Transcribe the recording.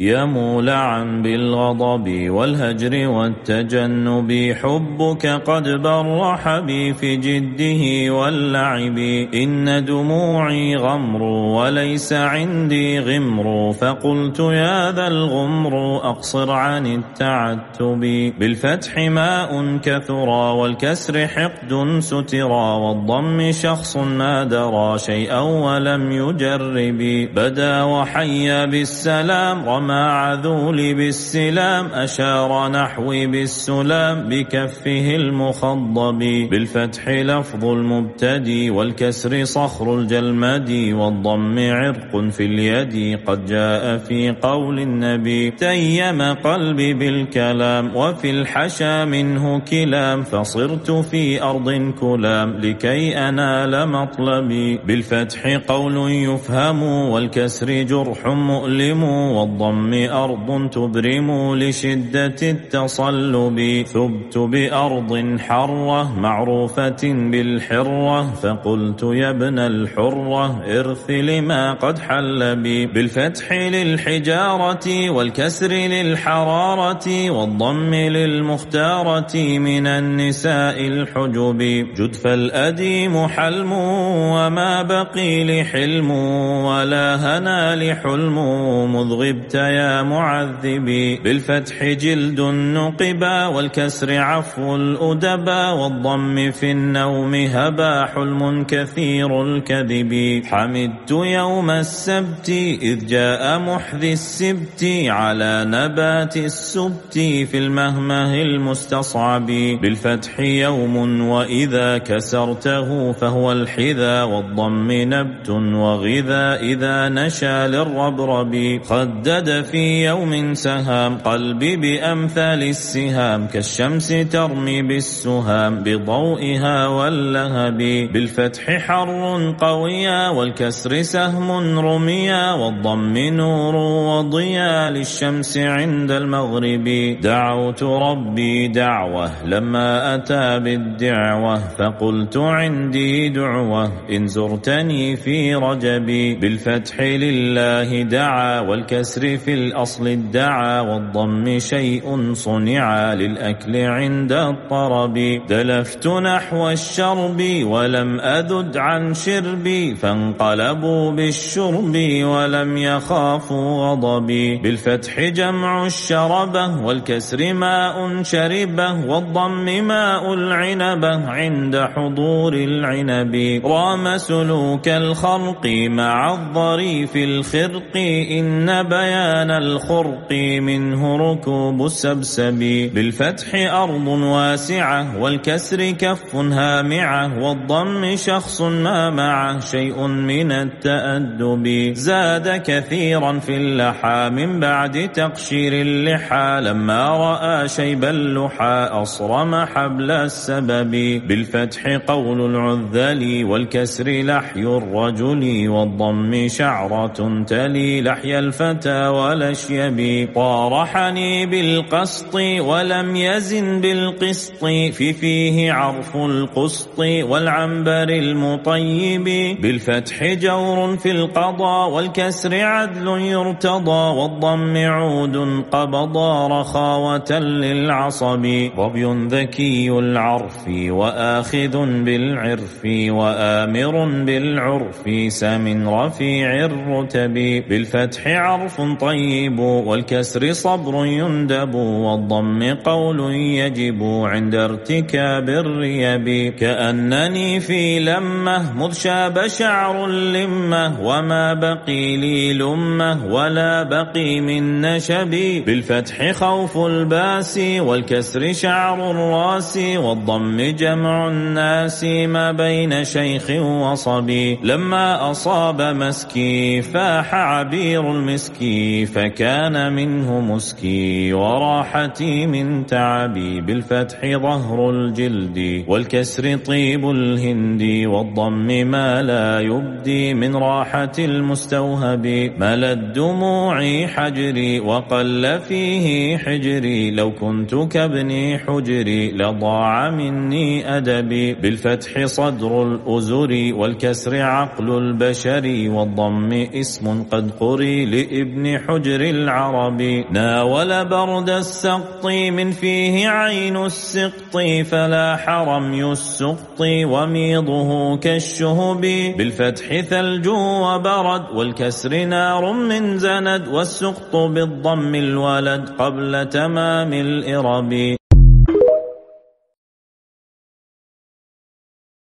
يمولعا بالغضب والهجر والتجنب حبك قد برح بي في جده واللعب إن دموعي غمر وليس عندي غمر فقلت يا ذا الغمر أقصر عن التعتب بالفتح ماء كثرا والكسر حقد سترا والضم شخص ما درى شيئا ولم يجرب بدا وحيا بالسلام وما عذول بالسلام أشار نحوي بالسلام بكفه المخضب. بالفتح لفظ المبتدي والكسر صخر الجلمد. والضم عرق في اليد قد جاء في قول النبي. تيم قلبي بالكلام وفي الحشا منه كلام. فصرت في أرض كلام لكي أنال مطلبي. بالفتح قول يفهم والكسر جرح مؤلم. والضم الضم أرض تبرم لشدة التصلب. ثبت بأرض حرة معروفة بالحرة. فقلت يا ابن الحرة ارث لما قد حل بي. بالفتح للحجارة والكسر للحرارة والضم للمختارة من النساء الحجب. جد فالأديم حلم وما بقي لحلم ولا هنا لحلم مذ غبت. يا معذبي بالفتح جلد النقبا والكسر عفو الأدبا والضم في النوم هبا حلم كثير الكذب. حمدت يوم السبت إذ جاء محذي السبت على نبات السبت في المهمه المستصعب. بالفتح يوم وإذا كسرته فهو الحذا والضم نبت وغذا إذا نشا للربرب. خدد في يوم سهام قلبي بأمثال السهام كالشمس ترمي بالسهام بضوئها واللهب. بالفتح حر قويا والكسر سهم رميا والضم نور وضيا للشمس عند المغرب. دعوت ربي دعوة لما أتى بالدعوة فقلت عندي دعوة إن زرتني في رجبي. بالفتح لله دعا والكسر في الأصل ادعى والضم شيء صنع للأكل عند الطرب. دلفت نحو الشرب ولم أذد عن شربي فانقلبوا بالشرب ولم يخافوا غضبي. بالفتح جمع الشربة والكسر ماء شربه والضم ماء العنبة عند حضور العنب. رام سلوك الخرق مع الظريف الخرق إن بيان كان الخرق منه ركوب السبسب. بالفتح أرض واسعة والكسر كف هامعة والضم شخص ما معه شيء من التأدب. زاد كثيرا في اللحى من بعد تقشير اللحى. لما رأى شيب اللحى أصرم حبل السبب. بالفتح قول العذل والكسر لحي الرجل والضم شعرة تلي لحي الفتى. والأشيب طارحني بالقسط ولم يزن بالقسط في فيه عرف القسط والعنبر المطيب. بالفتح جور في القضاء والكسر عدل يرتضى والضم عود قبضا رخاوة للعصب. ظبي ذكي العرف وآخذ بالعرف وآمر بالعرف سم رفيع الرتب. بالفتح عرف طيب والكسر صبر يندب والضم قول يجب عند ارتكاب الريب كأنني في لمة مذ شاب شعر اللمة وما بقي لي لمة ولا بقي من نشبي بالفتح خوف الباس والكسر شعر الراس والضم جمع الناس ما بين شيخ وصبي لما أصاب مسكي فاح عبير فكان منه مسكي وراحتي من تعبي بالفتح ظهر الجلد والكسر طيب الهند والضم ما لا يبدي من راحة المستوهب. مل الدموع حجري وقل فيه حجري. لو كنت كابني حجري لضاع مني أدبي. بالفتح صدر الأزر والكسر عقل البشر والضم اسم قد قري لابن حجر العرب. ناول برد السقط من فيه عين السقط فلا حرم السقط وميضه كالشهب. بالفتح ثلج وبرد والكسر نار من زند والسقط بالضم الولد قبل تمام الإرب.